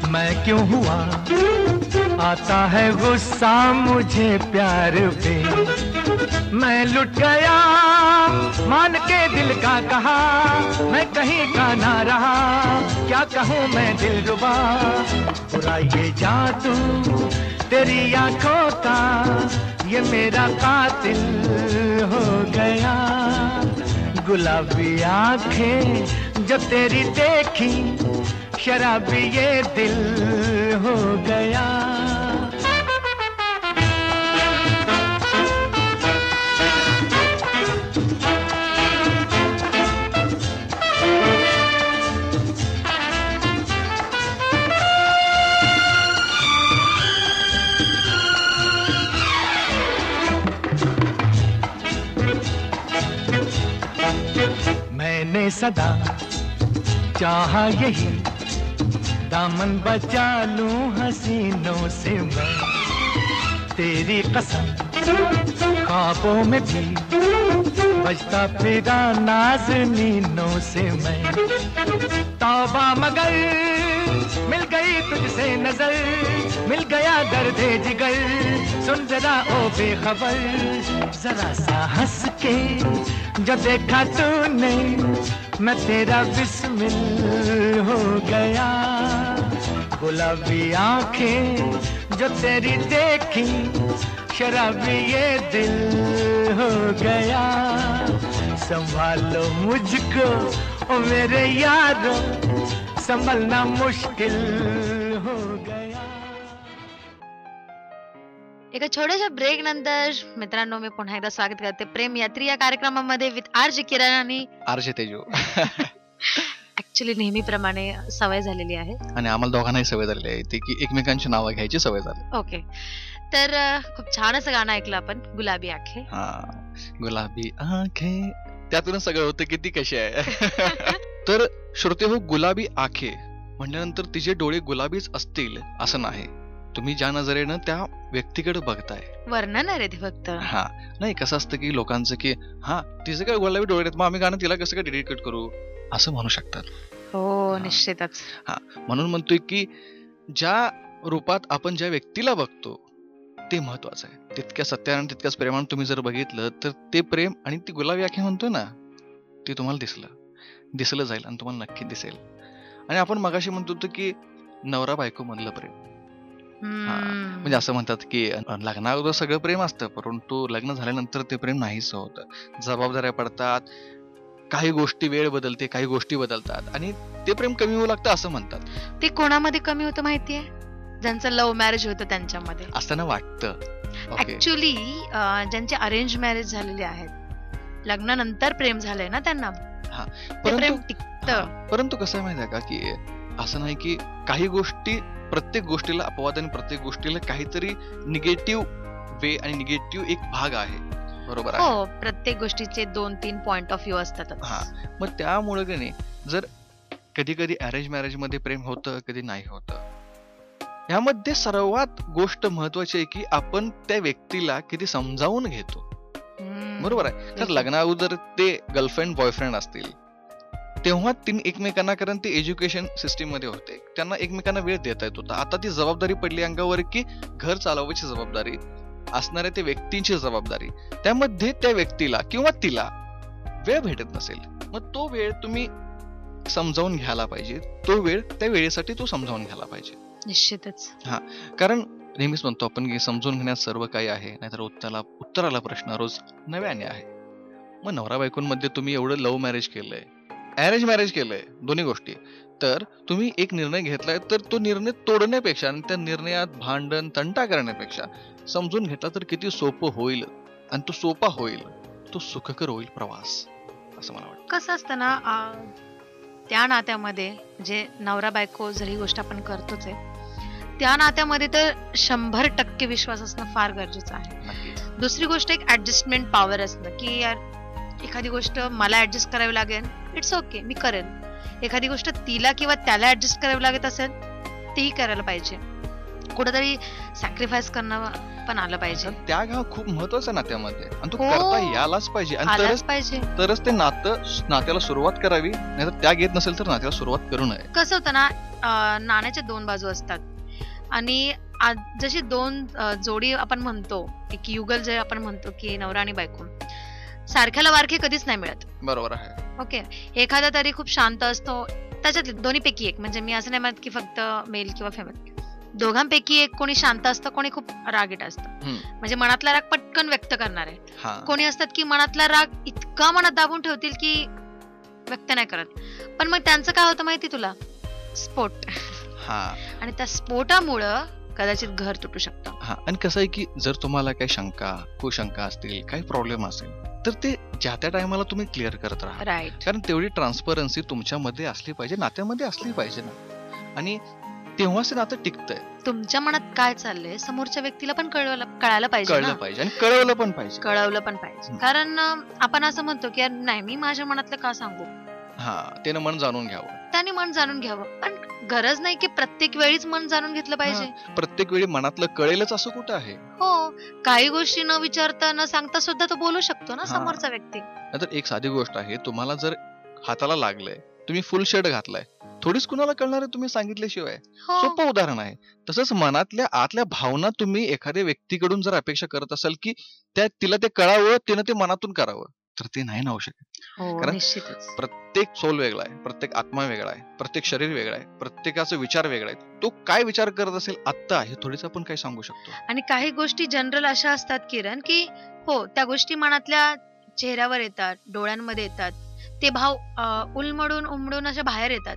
मैं क्यों हुआ? आता है गुस्सा मुझे प्यार पे। मैं लुट गया, मान के दिल का कहा, मैं कहीं का ना रहा। क्या कहूँ मैं दिल रुबा बुरा ये जादू तेरी आँखों का ये मेरा कातिल हो गया। गुलाबी आँखें जब तेरी देखी, शराबी ये दिल हो गया। मैंने सदा चाहा यही, दामन बचा लूँ हसीनों से मैं। तेरी कसम, ख्वाबों में भी बजता फिरा नाजनीनों से मैं। तौबा मगर, मिल गई तुझसे नज़र, मिल गया दर्द जिगर। सुन जरा ओ बेखबर, जरा सा हंस के जो देखा तूने, मैं तेरा बिस्मिल हो गया। गुलाबी आँखें जो तेरी देखी शराबी ये दिल हो गया। संभालो मुझको ओ मेरे यारो संभलना मुश्किल हो गया। एका छोट्याशा ब्रेक नंतर मित्रांनो मी पुन्हा एकदा स्वागत करते प्रेम यात्री या कार्यक्रमामध्ये विथ आर जी किरण आणि आरजे तेजू. ऍक्च्युली नेहमीप्रमाणे सवय झालेली आहे. आणि आम्हाला दोघांनाही सवय झालेली आहे ती की एकमेकांची नावं घ्यायची सवय झाली. ओके तर खूप छान असं गाणं ऐकलं आपण गुलाबी आखे. हा गुलाबी आखे. त्यातूनच सगळं होतं की ती कशी आहे. तर श्रोते हो गुलाबी आखे म्हणल्यानंतर तिचे डोळे गुलाबीच असतील असं नाही. तुम्ही ज्या नजरेनं त्या व्यक्तीकडे बघताय. वर्णन आहे रे ते फक्त. हा नाही कसं असतं की लोकांचं की हा तिचे काय गुलाबी डोळे आहेत? मग आम्ही गाणं तिला कसं काय डेडिकेट करू? असं म्हणू शकतात. हो निश्चितच. म्हणून म्हणतोय की ज्या रूपात आपण ज्या व्यक्तीला बघतो ते महत्वाचं आहे. तितक्या सत्यानं तितक्याच प्रेमानं तुम्ही जर बघितलं तर ते प्रेम आणि ती गुलाबी आखी म्हणतो ना ते तुम्हाला दिसलं. दिसलं जाईल आणि तुम्हाला नक्की दिसेल. आणि आपण मगाशी म्हणतो होतो की नवरा बायको मधलं प्रेम. म्हणजे असं म्हणतात की लग्ना अगोदर सगळं प्रेम असतं परंतु लग्न झाल्यानंतर ते प्रेम नाहीच होतं. जबाबदाऱ्या पडतात काही गोष्टी वेळ बदलते काही गोष्टी बदलतात. आणि ते प्रेम कमी होऊ लागतं असं म्हणतात. ते कोणामध्ये कमी होतं माहितीये? ज्यांचं लव्ह मॅरेज होतं त्यांच्यामध्ये. असताना वाटतं. ओके ऍक्च्युली ज्यांचे अरेंज मॅरेज झालेले आहेत लग्नानंतर प्रेम झालंय ना त्यांना? प्रेम परंतु टिकत. परंतु कसं आहे माहिती आहे का की असं नाही की काही गोष्टी प्रत्येक गोष्टीला अपवाद आणि प्रत्येक गोष्टीला काहीतरी निगेटिव्ह वे आणि निगेटिव्ह एक भाग आहे. बरोबर आहे? हो प्रत्येक गोष्टीचे दोन तीन पॉइंट ऑफ व्ह्यू असतातच. हा. मग त्यामुळे की नाही जर कधी कधी अरेंज मॅरेजमध्ये प्रेम होतं कधी नाही होतं ह्यामध्ये सर्वात गोष्ट महत्वाची आहे की आपण त्या व्यक्तीला किती समजावून घेतो. बरोबर आहे. तर. लग्ना अगोदर ते गर्लफ्रेंड बॉयफ्रेंड असतील. तेव्हा तीन एकमेकांना कारण ते एज्युकेशन सिस्टीममध्ये होते. त्यांना एकमेकांना वेळ देता येत होता. आता ती जबाबदारी पडली अंगावर की घर चालवायची जबाबदारी असणाऱ्या त्या व्यक्तींची जबाबदारी. त्यामध्ये त्या व्यक्तीला किंवा तिला वेळ भेटत नसेल. मग तो वेळ तुम्ही समजावून घ्यायला पाहिजे. तो वेळ त्या वेळेसाठी तो समजावून घ्यायला पाहिजे. निश्चितच. कारण नेहमीच म्हणतो आपण की समजून घेण्यात सर्व काही आहे नाहीतर उत्तराला उत्तराला प्रश्न रोज नव्याने आहे. मग नवरा बायकोंमध्ये तुम्ही एवढं लव्ह मॅरेज केलंय अरेंज मॅरेज केलंय दोन्ही गोष्टी. तर तुम्ही एक निर्णय घेतलाय तर तो निर्णय तोडण्यापेक्षा आणि त्या निर्णयात भांडण तंटा करण्यापेक्षा समजून घेतला तर किती सोपं होईल आणि तो सोपा होईल तो सुखकर होईल प्रवास असं मला वाटतं. कसं असतं ना त्या नात्यामध्ये जे नवरा बायको जर ही गोष्ट आपण करतोच आहे त्या नात्यामध्ये तर शंभर टक्के विश्वास असणं फार गरजेचं आहे. दुसरी गोष्ट एक ऍडजस्टमेंट पॉवर असणं की यार एखादी गोष्ट मला ऍडजस्ट करावी लागेल इट्स ओके मी करेन. एखादी गोष्ट तिला किंवा त्याला ऍडजस्ट करावी लागत असेल तेही करायला पाहिजे. कुठेतरी सॅक्रिफाईस करणं पण आलं पाहिजे. त्याग हा खूप महत्त्वाचा नात्यामध्ये. आणि तो हो. करता यालाच पाहिजे. आणि पाहिजे. तरच ते नातं नात्याला सुरुवात करावी. नाहीतर त्याग येत नसेल तर नात्याला सुरुवात करू नये. कसं होतं ना नाण्याच्या दोन बाजू असतात. आणि आज जशी दोन जोडी आपण म्हणतो एक युगल जे आपण म्हणतो की नवरा आणि बायको सारख्याला वारखे कधीच नाही मिळत. बरोबर आहे. ओके? एखादा तरी खूप शांत असतो. त्याच्यात दोन्हीपैकी एक म्हणजे मी असं नाही म्हणत की फक्त मेल किंवा फेमेल दोघांपैकी एक कोणी शांत असतं कोणी खूप रागीट असतं. म्हणजे मनातला राग पटकन व्यक्त करणार आहे. कोणी असतात की मनातला राग इतका मनात दाबून ठेवतील की व्यक्त नाही करत. पण मग त्यांचं काय होतं माहिती तुला? हा आणि त्या स्फोटामुळं कदाचित घर तुटू शकतं. हा आणि कसं आहे की जर तुम्हाला काही शंका कुशंका असतील काही प्रॉब्लेम असेल तर ते ज्या त्या टायमाला तुम्ही क्लिअर करत राहा. राईट कारण तेवढी ट्रान्सपरन्सी तुमच्यामध्ये असली पाहिजे नात्यामध्ये असली पाहिजे ना. आणि तेव्हाच नातं टिकतंय. तुमच्या मनात काय चाललंय समोरच्या व्यक्तीला पण कळवलं कळायला पाहिजे कळलं पाहिजे आणि कळवलं पण पाहिजे. कळवलं पण पाहिजे. कारण आपण असं म्हणतो की यार नाही मी माझ्या मनातलं का सांगू? हा त्यानं मन जाणून घ्यावं. त्याने मन जाणून घ्यावं. पण गरज नाही की प्रत्येक वेळीच मन जाणून घेतलं पाहिजे. प्रत्येक वेळी मनातलं कळेलच असं कुठं आहे? हो काही गोष्टी न विचारता न सांगता सुद्धा तो बोलू शकतो ना. समोरचा व्यक्ती. नाहीतर एक साधी गोष्ट आहे तुम्हाला जर हाताला लागलंय तुम्ही फुल शर्ट घातलाय थोडीच कुणाला कळणार आहे तुम्ही सांगितल्याशिवाय? हो. सोपं उदाहरण आहे. तसंच मनातल्या आतल्या भावना तुम्ही एखाद्या व्यक्तीकडून जर अपेक्षा करत असाल की त्या तिला ते कळावं तिनं ते मनातून करावं. तर ते नाही ना होऊ शकत. हो कारण प्रत्येक सोल वेगळा आहे प्रत्येक आत्मा वेगळा आहे प्रत्येक शरीर वेगळं आहे प्रत्येकाचा विचार वेगळा आहे. तो काय विचार करत असेल आत्ता हे थोडीच आपण काय सांगू शकतो. आणि काही गोष्टी जनरल अशा असतात किरण की हो त्या गोष्टी मनातल्या चेहऱ्यावर येतात डोळ्यांमध्ये येतात ते भाव उलमडून उमडून अशा बाहेर येतात.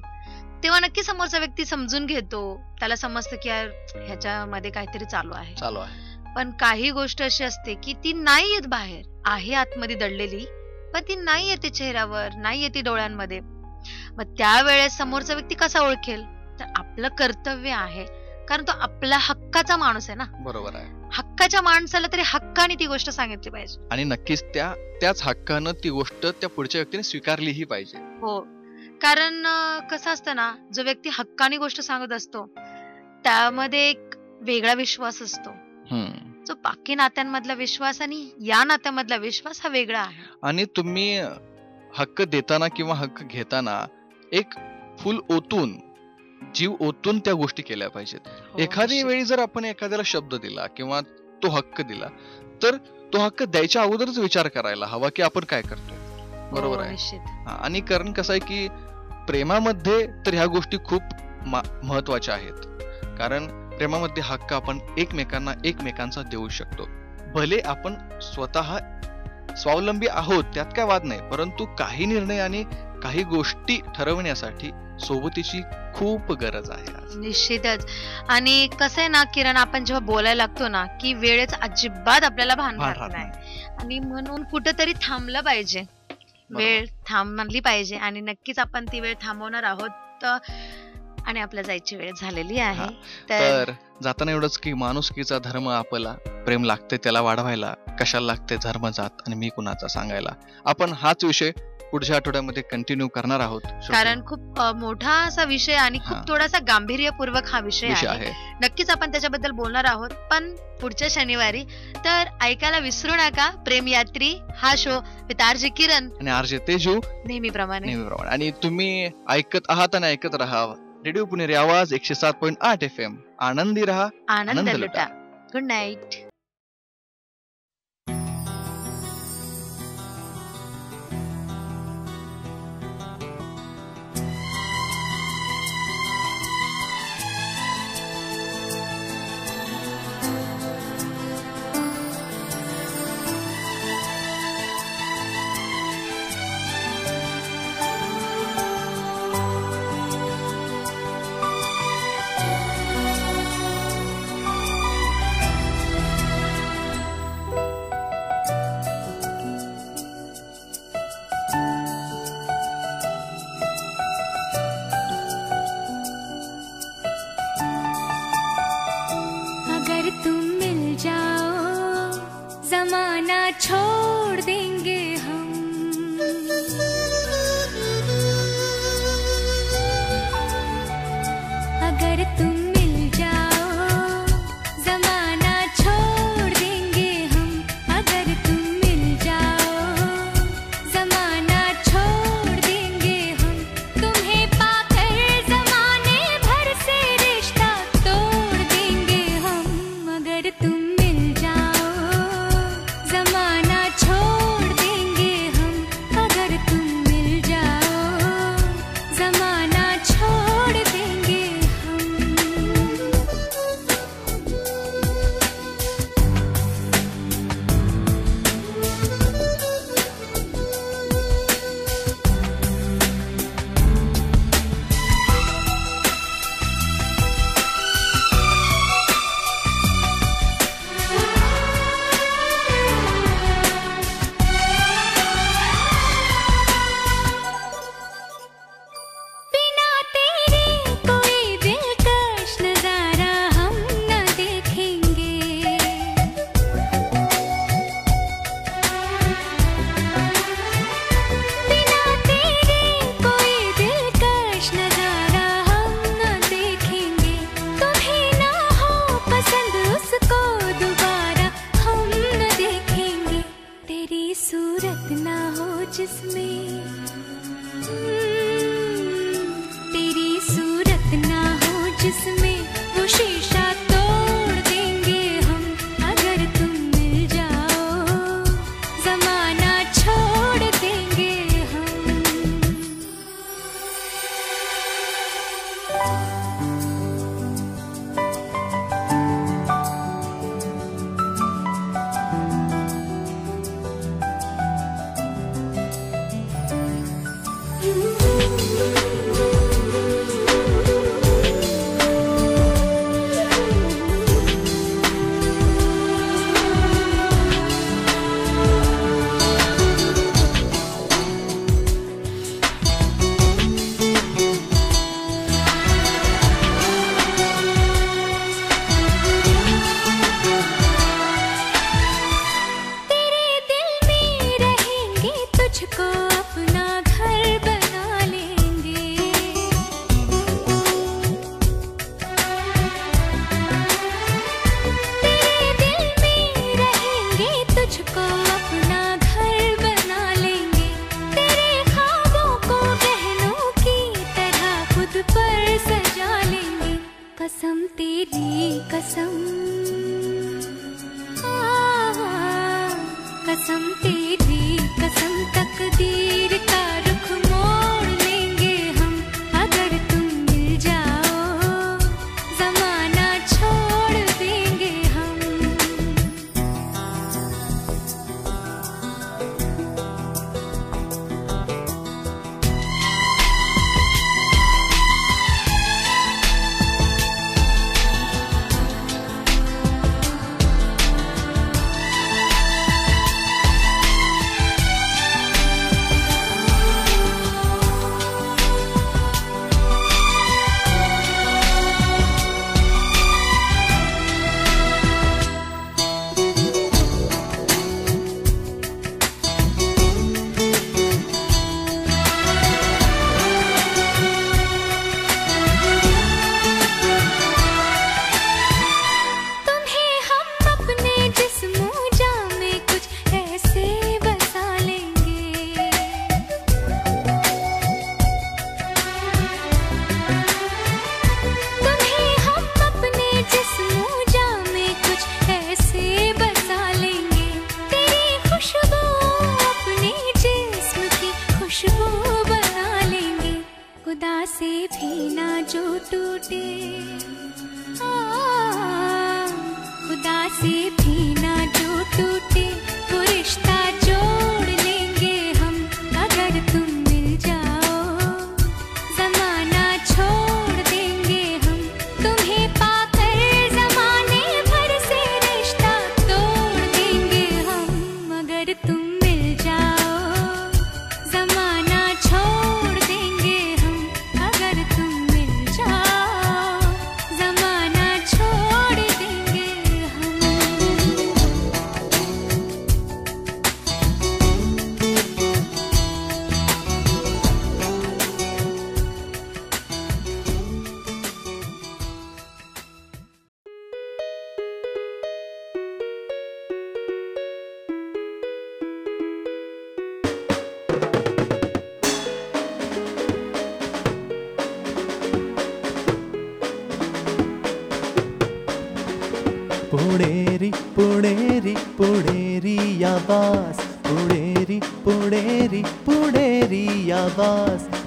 तेव्हा नक्की समोरचा व्यक्ती समजून घेतो. त्याला समजतं की यार ह्याच्यामध्ये काहीतरी चालू आहे. चालू आहे. पण काही गोष्ट अशी असते की ती नाही येत बाहेर. आहे आतमध्ये दडलेली पण ती नाही येते चेहऱ्यावर नाही येते डोळ्यांमध्ये. मग त्यावेळेस समोरचा व्यक्ती कसा ओळखेल? तर आपलं कर्तव्य आहे. कारण तो आपला हक्काचा माणूस आहे ना. बरोबर आहे. हक्काच्या माणसाला तरी हक्काने ती गोष्ट सांगितली पाहिजे. आणि नक्कीच त्या त्याच हक्कानं ती गोष्ट त्या पुढच्या व्यक्तीने स्वीकारलीही पाहिजे. हो. कारण कसं असतं ना जो व्यक्ती हक्काने गोष्ट सांगत असतो त्यामध्ये एक वेगळा विश्वास असतो. जो बाकी नात्यांमधला विश्वास आणि या नात्यामधला विश्वास हा वेगळा आहे. आणि तुम्ही हक्क देताना किंवा हक्क घेताना एक फुल ओतून जीव ओतून त्या गोष्टी केल्या पाहिजेत. हो, एखादी. वेळी जर आपण एखाद्याला शब्द दिला किंवा तो हक्क दिला तर तो हक्क द्यायच्या अगोदरच विचार करायला हवा की आपण काय करतोय. बरोबर हो, आहे? आणि कारण कसं आहे की प्रेमामध्ये तर ह्या गोष्टी खूप महत्त्वाच्या आहेत. कारण प्रेमामध्ये हक्क आपण एकमेकांना एकमेकांचा देऊ शकतो. भले आपण स्वतः स्वावलंबी आहोत त्यात काय वाद नाही. परंतु काही निर्णय आणि काही गोष्टी ठरवण्यासाठी सोबतीची खूप गरज आहे. निश्चितच. आणि कसं आहे ना किरण आपण जेव्हा बोलायला लागतो ना की वेळेच अजिबात आपल्याला भान राहत नाही. आणि म्हणून कुठेतरी थांबलं पाहिजे. वेळ थांबली पाहिजे आणि नक्कीच आपण ती वेळ थांबवणार आहोत. आणि आपल्या जायची वेळ झालेली आहे तर जाताना एवढंच की माणुसकीचा धर्म आपला प्रेम लागते त्याला वाढवायला कशाला लागते धर्म जात आणि मी कुणाचा सांगायला. आपण हाच विषय पुढच्या आठवड्यामध्ये कंटिन्यू करणार आहोत कारण खूप मोठा असा विषय आणि खूप. थोडासा गांभीर्यपूर्वक हा विषय आहे. नक्कीच आपण त्याच्याबद्दल बोलणार आहोत पण पुढच्या शनिवारी तर ऐकायला विसरू नका प्रेम यात्री हा शो विथ आरजी किरण. आणि आरजे तेजू नेहमीप्रमाणे. नेहमीप्रमाणे. आणि तुम्ही ऐकत आहात आणि ऐकत राहा रेडिओ पुणेरी आवाज एकशे सात पॉईंट आठ एफ एम आनंदी रहा आनंद लुटा गुड नाईट जमाना छोड़ देंगे हम।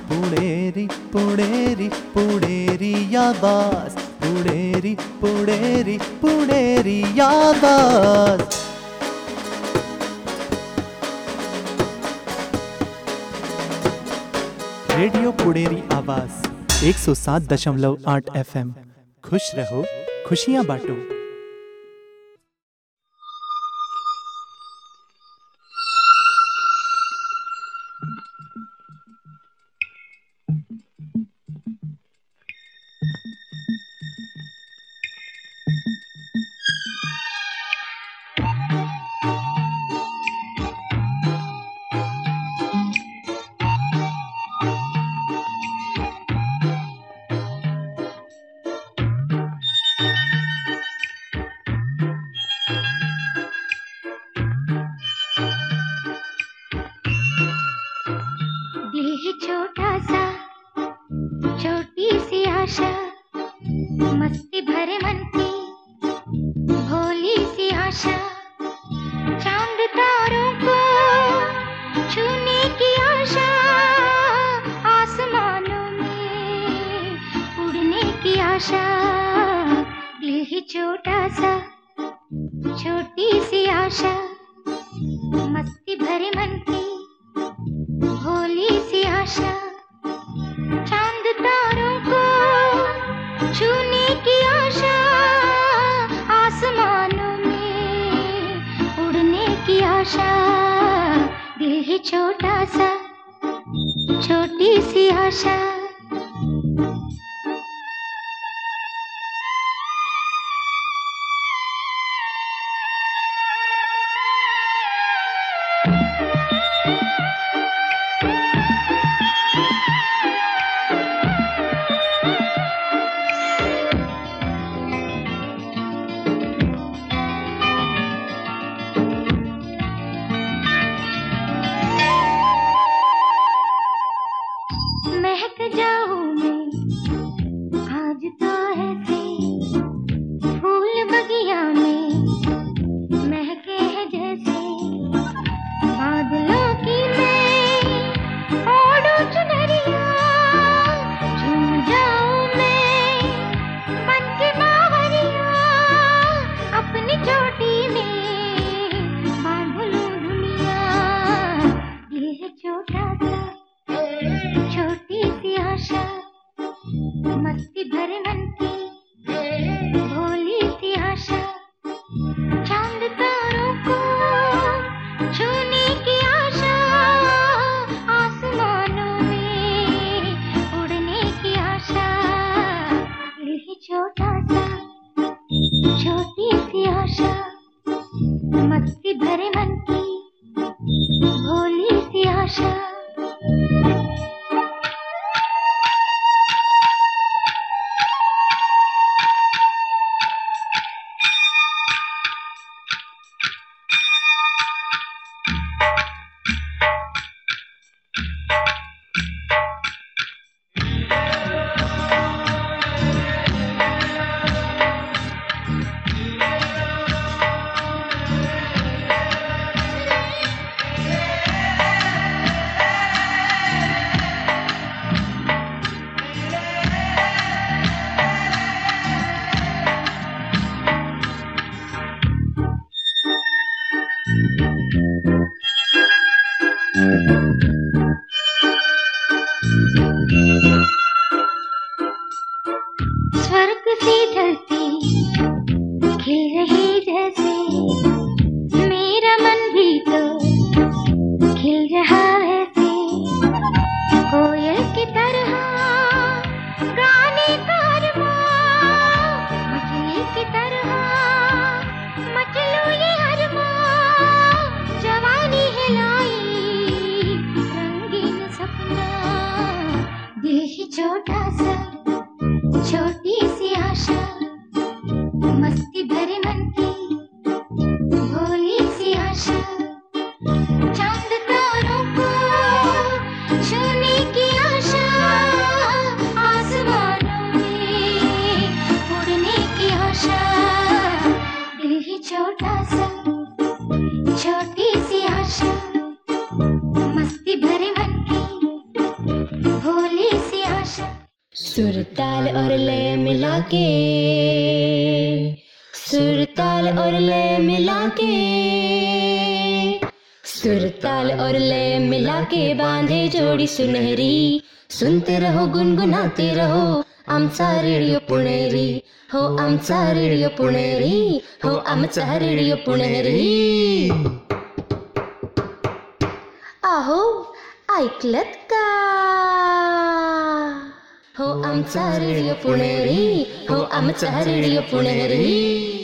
पुड़ेरी पुड़ेरी पुड़ेरी यादास. पुड़ेरी पुड़ेरी पुड़ेरी यादास. रेडियो पुड़ेरी आवाज़ 107.8 एफएम. खुश रहो, खुशियाँ बांटो. नातीर हो आमचा रेडिओ पुणेरी. हो आमचा रेडिओ पुणेरी. हो आमचा रेडिओ पुणेरी. आहो ऐकलत का? हो आमचा रेडिओ पुणेरी. हो आमचा रेडिओ पुणेरी.